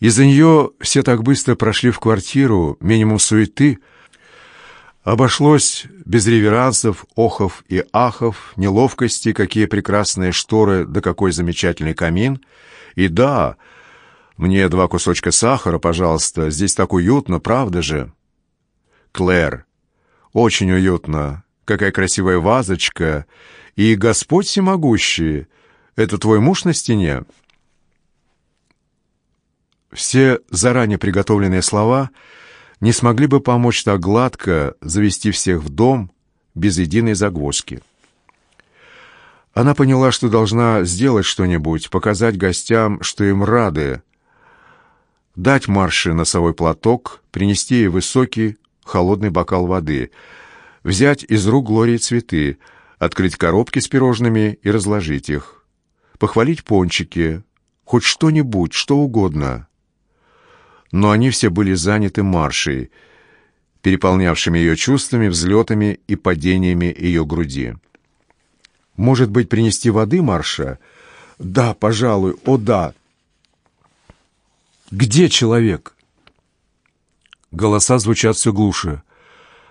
Из-за нее все так быстро прошли в квартиру, минимум суеты. Обошлось без реверансов, охов и ахов, неловкости, какие прекрасные шторы, да какой замечательный камин. И да, мне два кусочка сахара, пожалуйста, здесь так уютно, правда же? Клэр, очень уютно, какая красивая вазочка, и Господь всемогущий, это твой муж на стене?» Все заранее приготовленные слова не смогли бы помочь так гладко завести всех в дом без единой загвоздки. Она поняла, что должна сделать что-нибудь, показать гостям, что им рады, дать Марше носовой платок, принести ей высокий холодный бокал воды, взять из рук Глории цветы, открыть коробки с пирожными и разложить их, похвалить пончики, хоть что-нибудь, что угодно — но они все были заняты маршей, переполнявшими ее чувствами, взлетами и падениями ее груди. «Может быть, принести воды, Марша?» «Да, пожалуй, о да!» «Где человек?» Голоса звучат все глуше.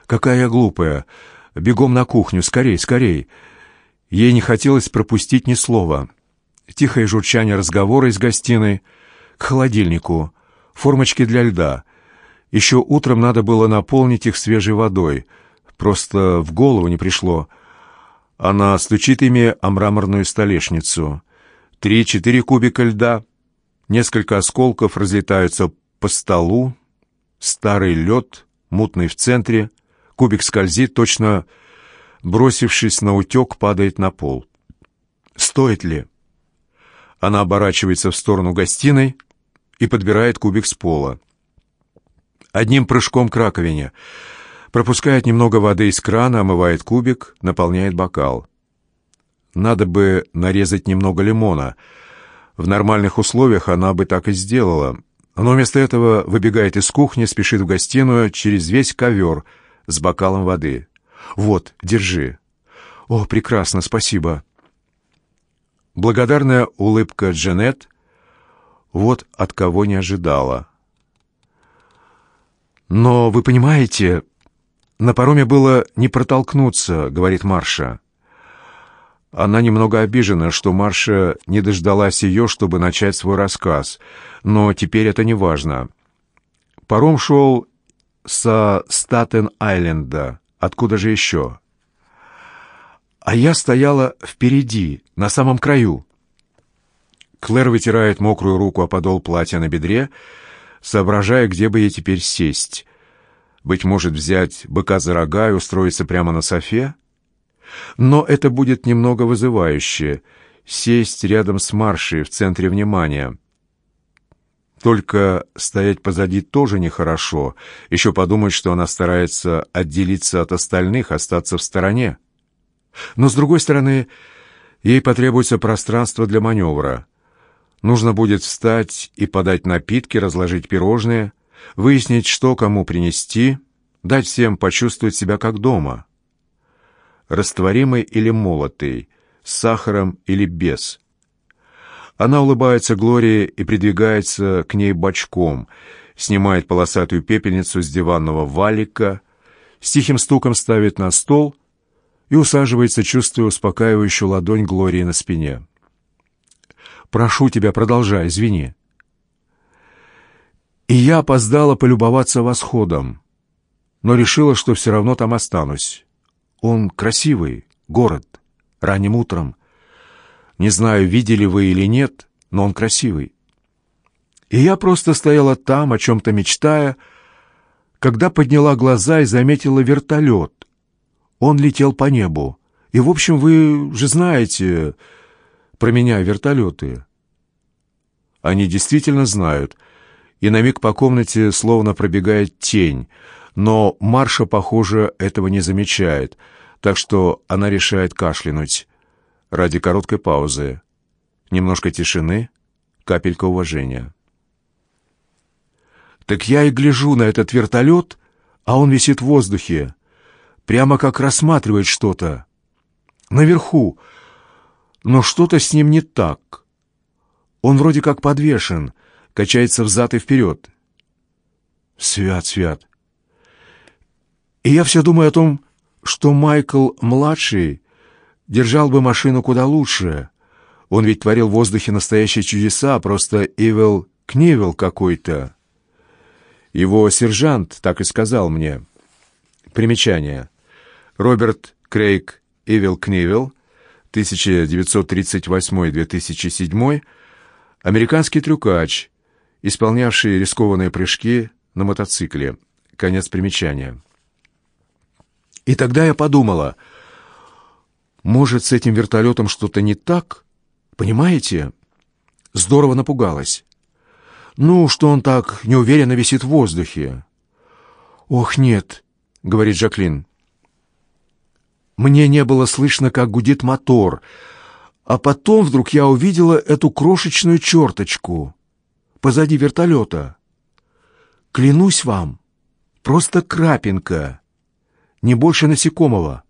«Какая я глупая! Бегом на кухню, скорей, скорей!» Ей не хотелось пропустить ни слова. Тихое журчание разговора из гостиной к холодильнику — формочки для льда. Еще утром надо было наполнить их свежей водой. Просто в голову не пришло. Она стучит ими о мраморную столешницу. Три-четыре кубика льда. Несколько осколков разлетаются по столу. Старый лед, мутный в центре. Кубик скользит, точно бросившись на утек, падает на пол. Стоит ли? Она оборачивается в сторону гостиной — и подбирает кубик с пола. Одним прыжком к раковине. Пропускает немного воды из крана, омывает кубик, наполняет бокал. Надо бы нарезать немного лимона. В нормальных условиях она бы так и сделала. Но вместо этого выбегает из кухни, спешит в гостиную через весь ковер с бокалом воды. «Вот, держи». «О, прекрасно, спасибо». Благодарная улыбка Джанет — вот от кого не ожидала. «Но вы понимаете, на пароме было не протолкнуться», — говорит Марша. Она немного обижена, что Марша не дождалась ее, чтобы начать свой рассказ, но теперь это не важно. Паром шел со Статен-Айленда. Откуда же еще? А я стояла впереди, на самом краю. Клэр вытирает мокрую руку о подол платья на бедре, соображая, где бы ей теперь сесть. Быть может, взять быка за рога и устроиться прямо на софе? Но это будет немного вызывающе — сесть рядом с Маршей в центре внимания. Только стоять позади тоже нехорошо. Еще подумать, что она старается отделиться от остальных, остаться в стороне. Но, с другой стороны, ей потребуется пространство для маневра — Нужно будет встать и подать напитки, разложить пирожные, выяснить, что кому принести, дать всем почувствовать себя как дома. Растворимый или молотый, с сахаром или без. Она улыбается Глории и придвигается к ней бочком, снимает полосатую пепельницу с диванного валика, с тихим стуком ставит на стол и усаживается, чувствуя успокаивающую ладонь Глории на спине. Прошу тебя, продолжай, извини. И я опоздала полюбоваться восходом, но решила, что все равно там останусь. Он красивый, город, ранним утром. Не знаю, видели вы или нет, но он красивый. И я просто стояла там, о чем-то мечтая, когда подняла глаза и заметила вертолет. Он летел по небу. И, в общем, вы же знаете про меня вертолеты. Они действительно знают, и на миг по комнате словно пробегает тень, но Марша, похоже, этого не замечает, так что она решает кашлянуть ради короткой паузы. Немножко тишины, капелька уважения. Так я и гляжу на этот вертолет, а он висит в воздухе, прямо как рассматривает что-то. Наверху, но что-то с ним не так. Он вроде как подвешен, качается взад и вперед. Свят, свят. И я все думаю о том, что Майкл-младший держал бы машину куда лучше. Он ведь творил в воздухе настоящие чудеса, просто Ивел Книвел какой-то. Его сержант так и сказал мне. Примечание. Роберт Крейг Ивел Книвел, 1938-2007, американский трюкач, исполнявший рискованные прыжки на мотоцикле. Конец примечания. И тогда я подумала, может, с этим вертолетом что-то не так? Понимаете? Здорово напугалась. Ну, что он так неуверенно висит в воздухе. «Ох, нет», — говорит Жаклин. Мне не было слышно, как гудит мотор, а потом вдруг я увидела эту крошечную черточку позади вертолета. Клянусь вам, просто крапинка не больше насекомого.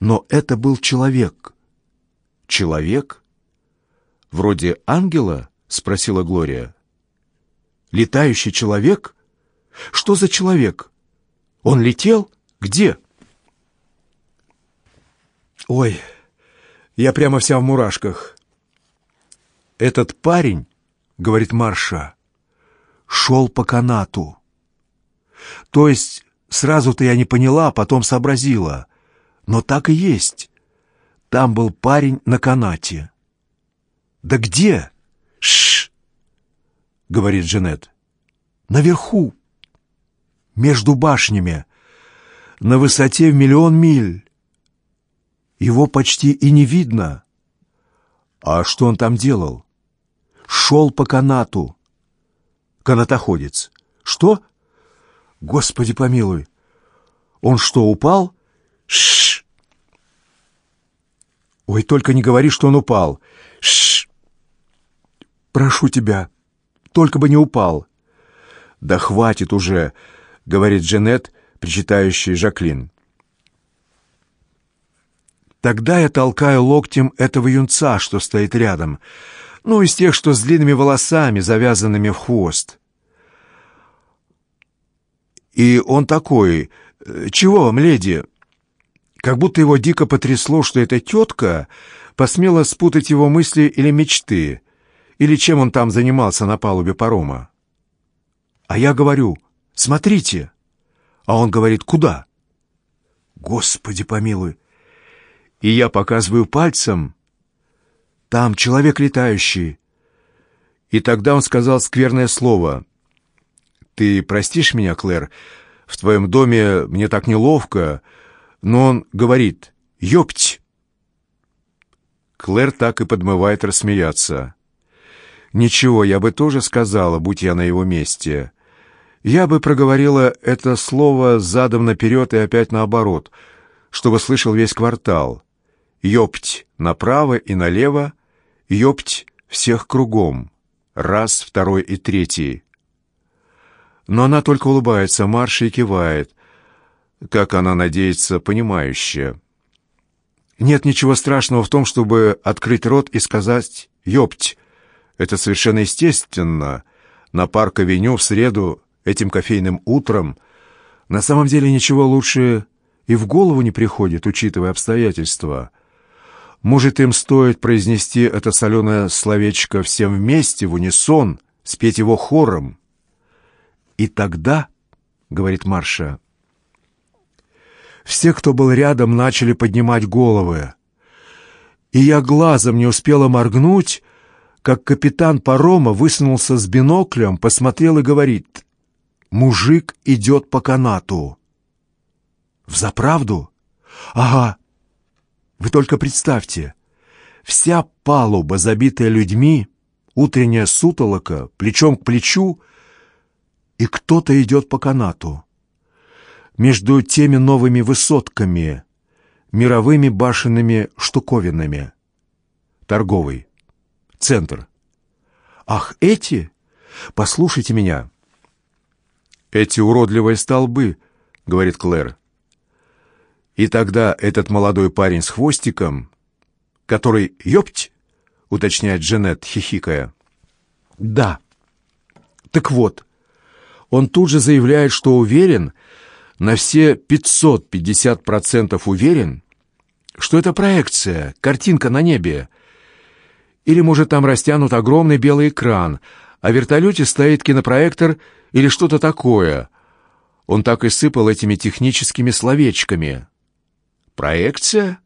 Но это был человек. Человек? Вроде ангела? Спросила Глория. Летающий человек? Что за человек? Он летел? Где? Ой, я прямо вся в мурашках. Этот парень, говорит Марша, шел по канату. То есть Сразу-то я не поняла, а потом сообразила. Но так и есть. Там был парень на канате. «Да где?» «Шш!» — говорит Джанет. «Наверху, между башнями, на высоте в миллион миль. Его почти и не видно. А что он там делал? Шел по канату. Канатоходец. Что?» Господи помилуй! Он что, упал? Шш! Ой, только не говори, что он упал. Шш! Прошу тебя, только бы не упал. Да хватит уже, говорит Джанет, причитающая Жаклин. Тогда я толкаю локтем этого юнца, что стоит рядом, ну, из тех, что с длинными волосами, завязанными в хвост. И он такой, «Э, «Чего вам, леди?» Как будто его дико потрясло, что эта тетка посмела спутать его мысли или мечты, или чем он там занимался на палубе парома. А я говорю, «Смотрите!» А он говорит, «Куда?» Господи помилуй! И я показываю пальцем, «Там человек летающий». И тогда он сказал скверное слово — ты простишь меня, Клэр? В твоем доме мне так неловко. Но он говорит «Ёпть!» Клэр так и подмывает рассмеяться. «Ничего, я бы тоже сказала, будь я на его месте. Я бы проговорила это слово задом наперед и опять наоборот, чтобы слышал весь квартал. Ёпть направо и налево, ёпть всех кругом. Раз, второй и третий. Но она только улыбается Марше и кивает, как она надеется, понимающе. Нет ничего страшного в том, чтобы открыть рот и сказать «Ёпть!» Это совершенно естественно. На парк-авеню в среду, этим кофейным утром. На самом деле ничего лучше и в голову не приходит, учитывая обстоятельства. Может, им стоит произнести это соленое словечко всем вместе, в унисон, спеть его хором. И тогда, — говорит Марша, — все, кто был рядом, начали поднимать головы. И я глазом не успела моргнуть, как капитан парома высунулся с биноклем, посмотрел и говорит, «Мужик идет по канату». «Взаправду?» «Ага. Вы только представьте, вся палуба, забитая людьми, утренняя сутолока, плечом к плечу — и кто-то идет по канату. Между теми новыми высотками, мировыми башенными штуковинами. Торговый. Центр. Ах, эти? Послушайте меня. Эти уродливые столбы, говорит Клэр. И тогда этот молодой парень с хвостиком, который, ёпть, уточняет Джанет, хихикая. Да, Так вот, он тут же заявляет, что уверен, на все 550% уверен, что это проекция, картинка на небе. Или, может, там растянут огромный белый экран, а в вертолете стоит кинопроектор или что-то такое. Он так и сыпал этими техническими словечками. «Проекция?»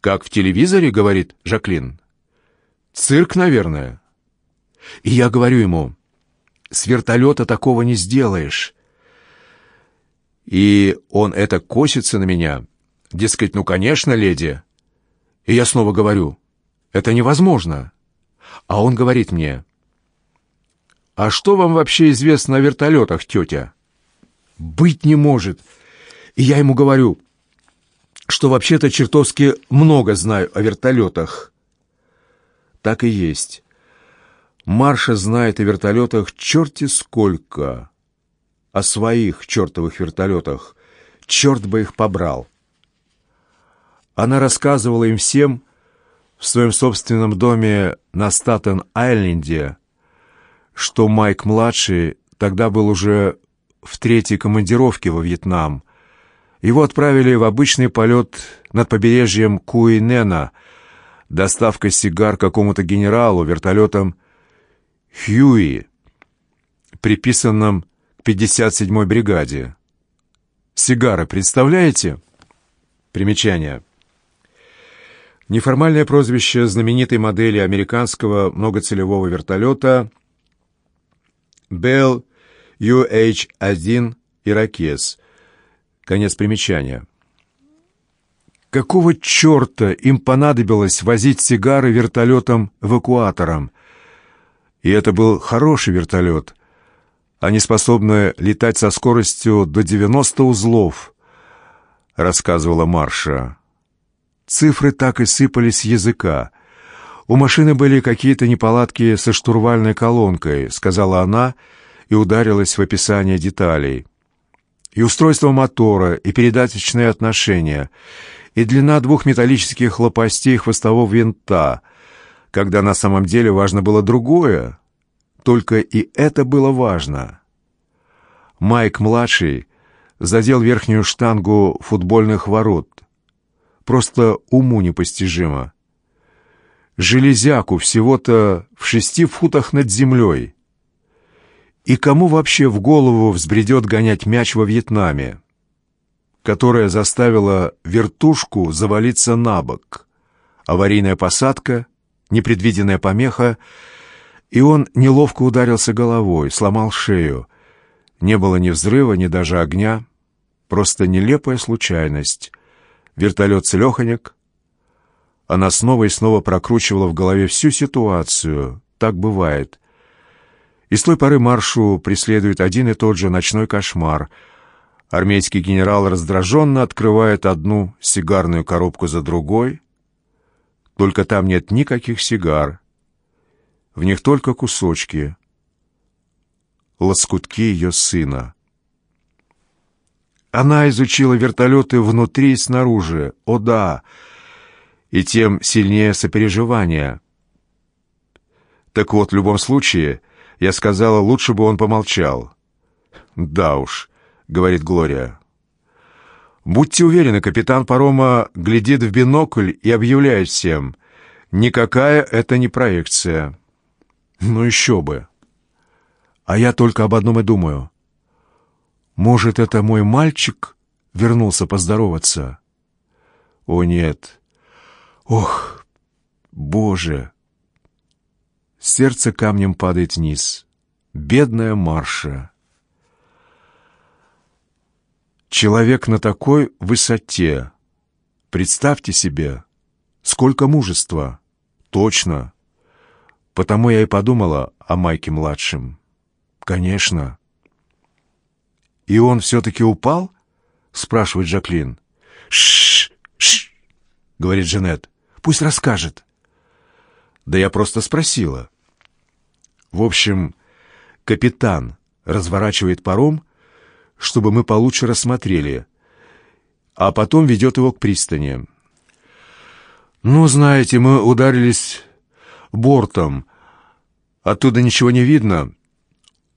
«Как в телевизоре», — говорит Жаклин. «Цирк, наверное». И я говорю ему, «С вертолета такого не сделаешь». И он это косится на меня. Дескать, ну, конечно, леди. И я снова говорю, это невозможно. А он говорит мне, «А что вам вообще известно о вертолетах, тетя?» «Быть не может». И я ему говорю, что вообще-то чертовски много знаю о вертолетах. Так и есть. Марша знает о вертолетах черти сколько. О своих чертовых вертолетах. Черт бы их побрал. Она рассказывала им всем в своем собственном доме на Статен-Айленде, что Майк-младший тогда был уже в третьей командировке во Вьетнам. Его отправили в обычный полет над побережьем Куинена, доставка сигар какому-то генералу вертолетом Хьюи, приписанном к 57-й бригаде. Сигары, представляете? Примечание. Неформальное прозвище знаменитой модели американского многоцелевого вертолета Bell UH-1 «Иракез». Конец примечания. Какого черта им понадобилось возить сигары вертолетом-эвакуатором? И это был хороший вертолет. Они способны летать со скоростью до 90 узлов, рассказывала Марша. Цифры так и сыпались с языка. «У машины были какие-то неполадки со штурвальной колонкой», — сказала она и ударилась в описание деталей. «И устройство мотора, и передаточные отношения, и длина двух металлических лопастей хвостового винта, когда на самом деле важно было другое. Только и это было важно». Майк-младший задел верхнюю штангу футбольных ворот — просто уму непостижимо. Железяку всего-то в шести футах над землей. И кому вообще в голову взбредет гонять мяч во Вьетнаме, которая заставила вертушку завалиться на бок? Аварийная посадка, непредвиденная помеха, и он неловко ударился головой, сломал шею. Не было ни взрыва, ни даже огня, просто нелепая случайность — Вертолет целеханек. Она снова и снова прокручивала в голове всю ситуацию. Так бывает. И с той поры Маршу преследует один и тот же ночной кошмар. Армейский генерал раздраженно открывает одну сигарную коробку за другой. Только там нет никаких сигар. В них только кусочки. Лоскутки ее сына. Она изучила вертолеты внутри и снаружи. О да! И тем сильнее сопереживание. Так вот, в любом случае, я сказала, лучше бы он помолчал. «Да уж», — говорит Глория. «Будьте уверены, капитан парома глядит в бинокль и объявляет всем, никакая это не проекция». «Ну еще бы!» «А я только об одном и думаю. Может, это мой мальчик вернулся поздороваться? О, нет. Ох, Боже! Сердце камнем падает вниз. Бедная Марша. Человек на такой высоте. Представьте себе, сколько мужества. Точно. Потому я и подумала о Майке-младшем. Конечно. «И он все-таки упал?» — спрашивает Жаклин. «Ш-ш-ш!» — говорит Жанет. «Пусть расскажет». «Да я просто спросила». В общем, капитан разворачивает паром, чтобы мы получше рассмотрели, а потом ведет его к пристани. «Ну, знаете, мы ударились бортом. Оттуда ничего не видно.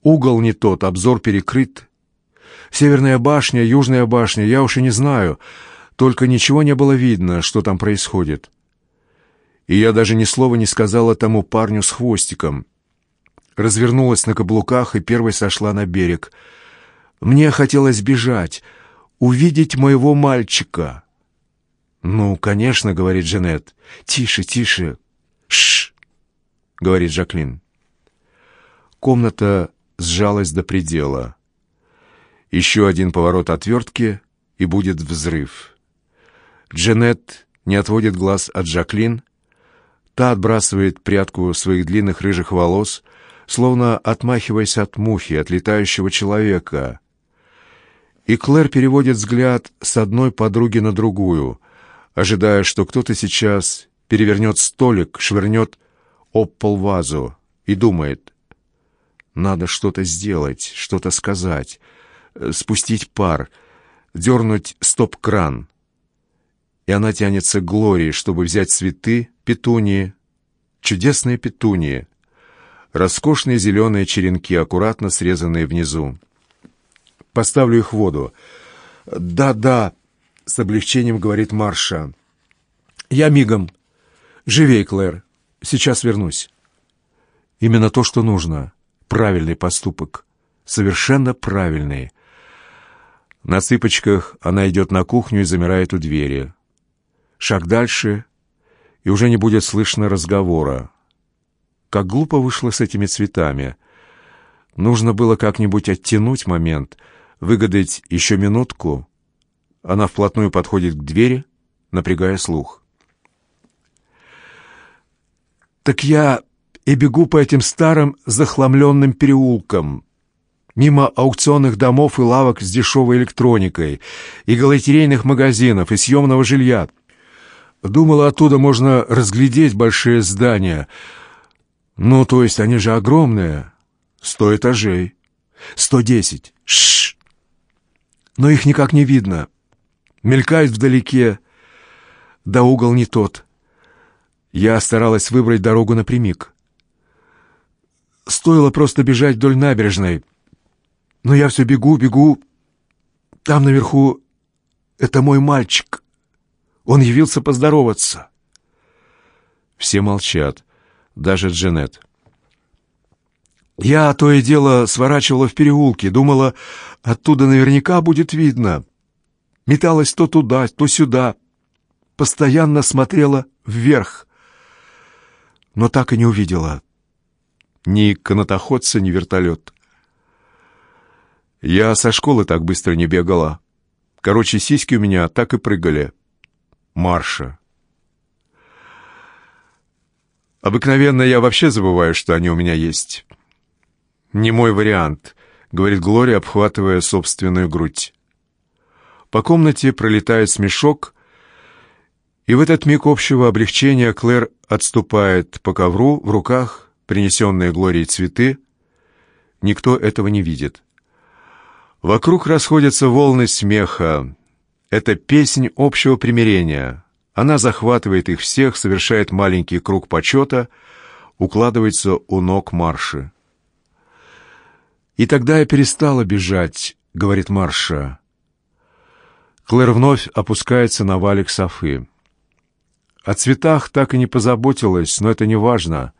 Угол не тот, обзор перекрыт. Северная башня, южная башня, я уж и не знаю. Только ничего не было видно, что там происходит. И я даже ни слова не сказала тому парню с хвостиком. Развернулась на каблуках и первой сошла на берег. Мне хотелось бежать, увидеть моего мальчика. «Ну, конечно», — говорит Джанет. «Тише, тише». «Шш», — говорит Жаклин. Комната сжалась до предела. Еще один поворот отвертки, и будет взрыв. Джанет не отводит глаз от Жаклин. Та отбрасывает прядку своих длинных рыжих волос, словно отмахиваясь от мухи, от летающего человека. И Клэр переводит взгляд с одной подруги на другую, ожидая, что кто-то сейчас перевернет столик, швырнет об пол вазу и думает, надо что-то сделать, что-то сказать, спустить пар, дернуть стоп-кран. И она тянется к Глории, чтобы взять цветы, петунии, чудесные петунии, роскошные зеленые черенки, аккуратно срезанные внизу. Поставлю их в воду. «Да-да», — с облегчением говорит Марша. «Я мигом. Живей, Клэр. Сейчас вернусь». Именно то, что нужно. Правильный поступок. Совершенно правильный. На цыпочках она идет на кухню и замирает у двери. Шаг дальше, и уже не будет слышно разговора. Как глупо вышло с этими цветами. Нужно было как-нибудь оттянуть момент, выгадать еще минутку. Она вплотную подходит к двери, напрягая слух. «Так я и бегу по этим старым захламленным переулкам», мимо аукционных домов и лавок с дешевой электроникой, и галантерейных магазинов, и съемного жилья. Думала, оттуда можно разглядеть большие здания. Ну, то есть они же огромные. Сто этажей. Сто десять. Шш! Но их никак не видно. Мелькают вдалеке. Да угол не тот. Я старалась выбрать дорогу напрямик. Стоило просто бежать вдоль набережной — но я все бегу, бегу. Там наверху это мой мальчик. Он явился поздороваться. Все молчат, даже Джанет. Я то и дело сворачивала в переулки, думала, оттуда наверняка будет видно. Металась то туда, то сюда. Постоянно смотрела вверх. Но так и не увидела. Ни канатоходца, ни вертолет. Я со школы так быстро не бегала. Короче, сиськи у меня так и прыгали. Марша. Обыкновенно я вообще забываю, что они у меня есть. Не мой вариант, говорит Глория, обхватывая собственную грудь. По комнате пролетает смешок, и в этот миг общего облегчения Клэр отступает по ковру, в руках принесенные Глорией цветы. Никто этого не видит. Вокруг расходятся волны смеха. Это песнь общего примирения. Она захватывает их всех, совершает маленький круг почета, укладывается у ног Марши. «И тогда я перестала бежать», — говорит Марша. Клэр вновь опускается на валик Софы. О цветах так и не позаботилась, но это не важно.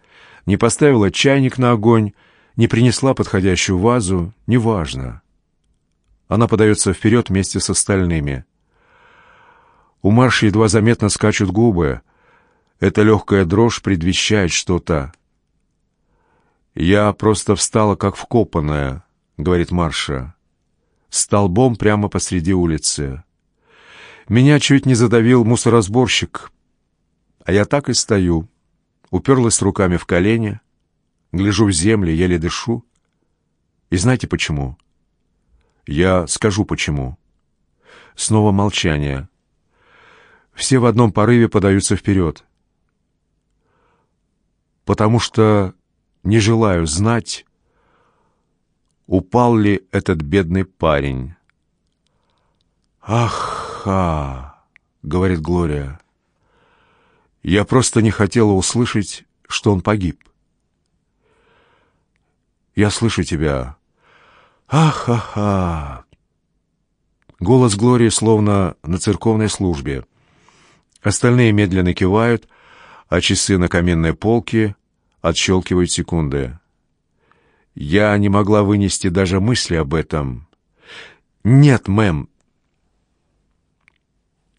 Не поставила чайник на огонь, не принесла подходящую вазу, не важно. Она подается вперед вместе с остальными. У Марши едва заметно скачут губы. Эта легкая дрожь предвещает что-то. «Я просто встала как вкопанная», — говорит Марша. «Столбом прямо посреди улицы. Меня чуть не задавил мусоросборщик, а я так и стою, уперлась руками в колени, гляжу в землю, еле дышу. И знаете почему?» Я скажу почему. Снова молчание. Все в одном порыве подаются вперед. Потому что не желаю знать, упал ли этот бедный парень. «Ах-ха!» — говорит Глория. «Я просто не хотела услышать, что он погиб». «Я слышу тебя», Ах-ха-ха! Голос Глории словно на церковной службе. Остальные медленно кивают, а часы на каменной полке отщелкивают секунды. Я не могла вынести даже мысли об этом. «Нет, мэм».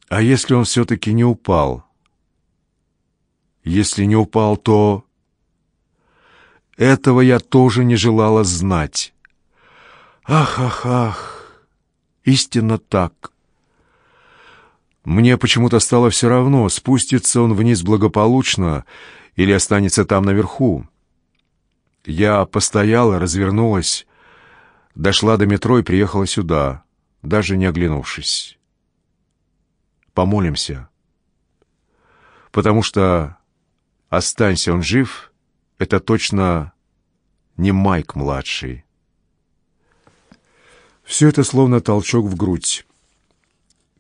«А если он все-таки не упал?» «Если не упал, то...» Этого я тоже не желала знать. Ах, ах, ах, истинно так. Мне почему-то стало все равно, спустится он вниз благополучно или останется там наверху. Я постояла, развернулась, дошла до метро и приехала сюда, даже не оглянувшись. Помолимся. Потому что останься он жив, это точно не Майк-младший. Все это словно толчок в грудь.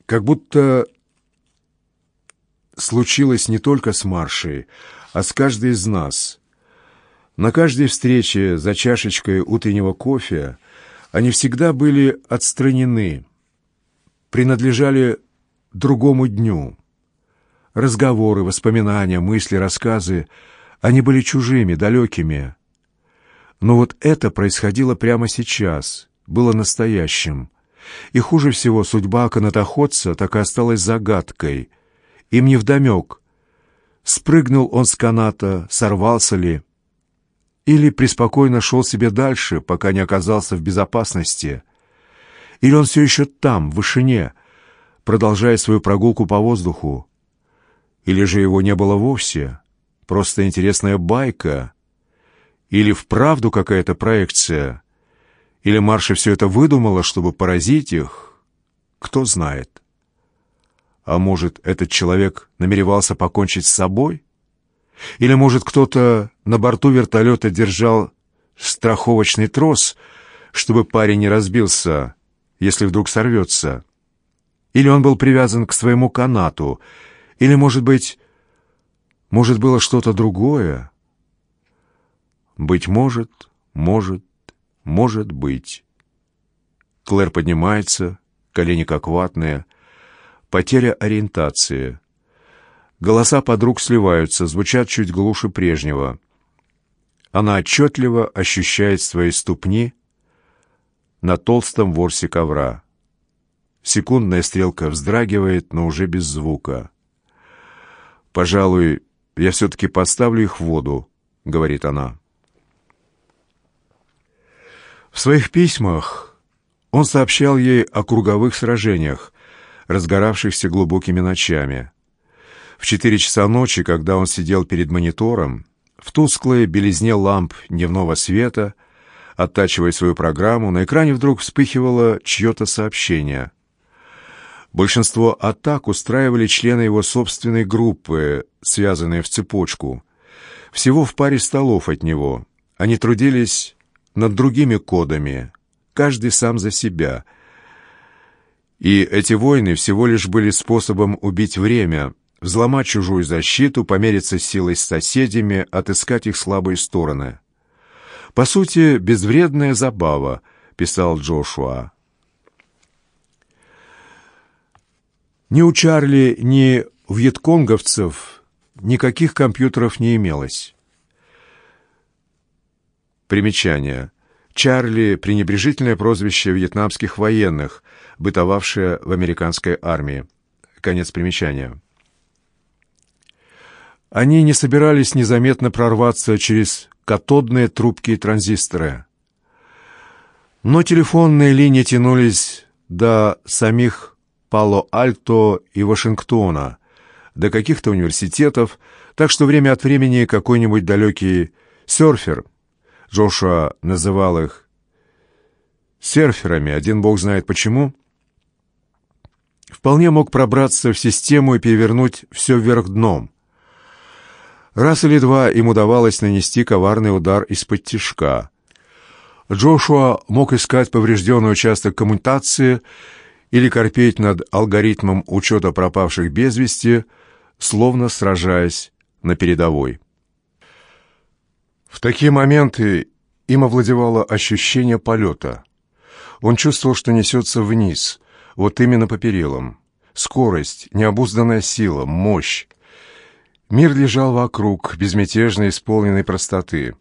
Как будто случилось не только с Маршей, а с каждой из нас. На каждой встрече за чашечкой утреннего кофе они всегда были отстранены, принадлежали другому дню. Разговоры, воспоминания, мысли, рассказы — они были чужими, далекими. Но вот это происходило прямо сейчас, было настоящим. И хуже всего судьба канатоходца так и осталась загадкой. Им невдомек, спрыгнул он с каната, сорвался ли, или преспокойно шел себе дальше, пока не оказался в безопасности, или он все еще там, в вышине, продолжая свою прогулку по воздуху, или же его не было вовсе. Просто интересная байка. Или вправду какая-то проекция. Или Марша все это выдумала, чтобы поразить их. Кто знает. А может, этот человек намеревался покончить с собой? Или, может, кто-то на борту вертолета держал страховочный трос, чтобы парень не разбился, если вдруг сорвется? Или он был привязан к своему канату? Или, может быть, может, было что-то другое? Быть может, может, может быть. Клэр поднимается, колени как ватные. Потеря ориентации. Голоса подруг сливаются, звучат чуть глуше прежнего. Она отчетливо ощущает свои ступни на толстом ворсе ковра. Секундная стрелка вздрагивает, но уже без звука. Пожалуй, я все-таки поставлю их в воду», — говорит она. В своих письмах он сообщал ей о круговых сражениях, разгоравшихся глубокими ночами. В четыре часа ночи, когда он сидел перед монитором, в тусклой белизне ламп дневного света, оттачивая свою программу, на экране вдруг вспыхивало чье-то сообщение. Большинство атак устраивали члены его собственной группы, связанные в цепочку. Всего в паре столов от него. Они трудились над другими кодами, каждый сам за себя. И эти войны всего лишь были способом убить время, взломать чужую защиту, помериться силой с соседями, отыскать их слабые стороны. «По сути, безвредная забава», — писал Джошуа. Ни у Чарли, ни у вьетконговцев никаких компьютеров не имелось. Примечание. Чарли — пренебрежительное прозвище вьетнамских военных, бытовавшее в американской армии. Конец примечания. Они не собирались незаметно прорваться через катодные трубки и транзисторы. Но телефонные линии тянулись до самих Пало-Альто и Вашингтона, до каких-то университетов, так что время от времени какой-нибудь далекий серфер, Джошуа называл их серферами, один бог знает почему, вполне мог пробраться в систему и перевернуть все вверх дном. Раз или два им удавалось нанести коварный удар из-под тишка. Джошуа мог искать поврежденный участок коммутации или корпеть над алгоритмом учета пропавших без вести, словно сражаясь на передовой. В такие моменты им овладевало ощущение полета. Он чувствовал, что несется вниз, вот именно по перилам. Скорость, необузданная сила, мощь. Мир лежал вокруг, безмятежно исполненной простоты.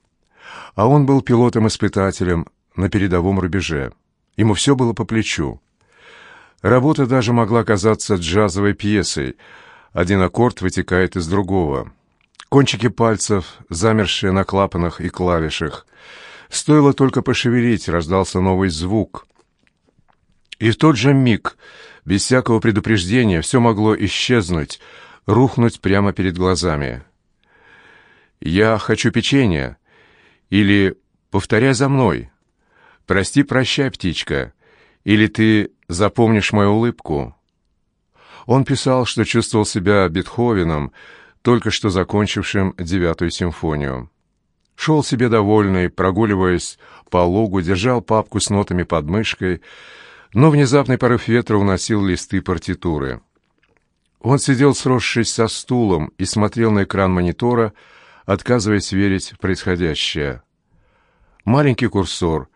А он был пилотом-испытателем на передовом рубеже. Ему все было по плечу. Работа даже могла казаться джазовой пьесой. Один аккорд вытекает из другого. Кончики пальцев, замершие на клапанах и клавишах. Стоило только пошевелить, раздался новый звук. И в тот же миг, без всякого предупреждения, все могло исчезнуть, рухнуть прямо перед глазами. «Я хочу печенья» или «Повторяй за мной», «Прости, прощай, птичка» или «Ты запомнишь мою улыбку». Он писал, что чувствовал себя Бетховеном, только что закончившим девятую симфонию. Шел себе довольный, прогуливаясь по лугу, держал папку с нотами под мышкой, но внезапный порыв ветра уносил листы партитуры. Он сидел, сросшись со стулом, и смотрел на экран монитора, отказываясь верить в происходящее. Маленький курсор,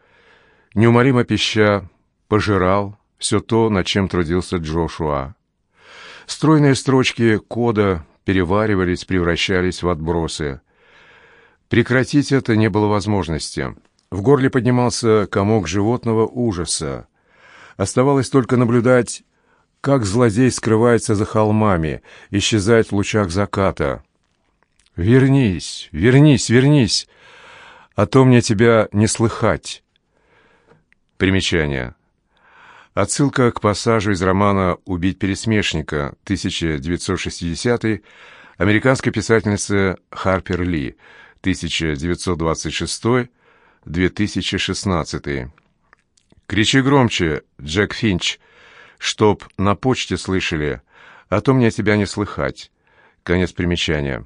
неумолимо пища, пожирал все то, над чем трудился Джошуа. Стройные строчки кода переваривались, превращались в отбросы. Прекратить это не было возможности. В горле поднимался комок животного ужаса. Оставалось только наблюдать, как злодей скрывается за холмами, исчезает в лучах заката. «Вернись, вернись, вернись, а то мне тебя не слыхать». Примечание. Отсылка к пассажу из романа «Убить пересмешника» 1960 американской писательницы Харпер Ли 1926-2016. «Кричи громче, Джек Финч, чтоб на почте слышали, а то мне тебя не слыхать». Конец примечания.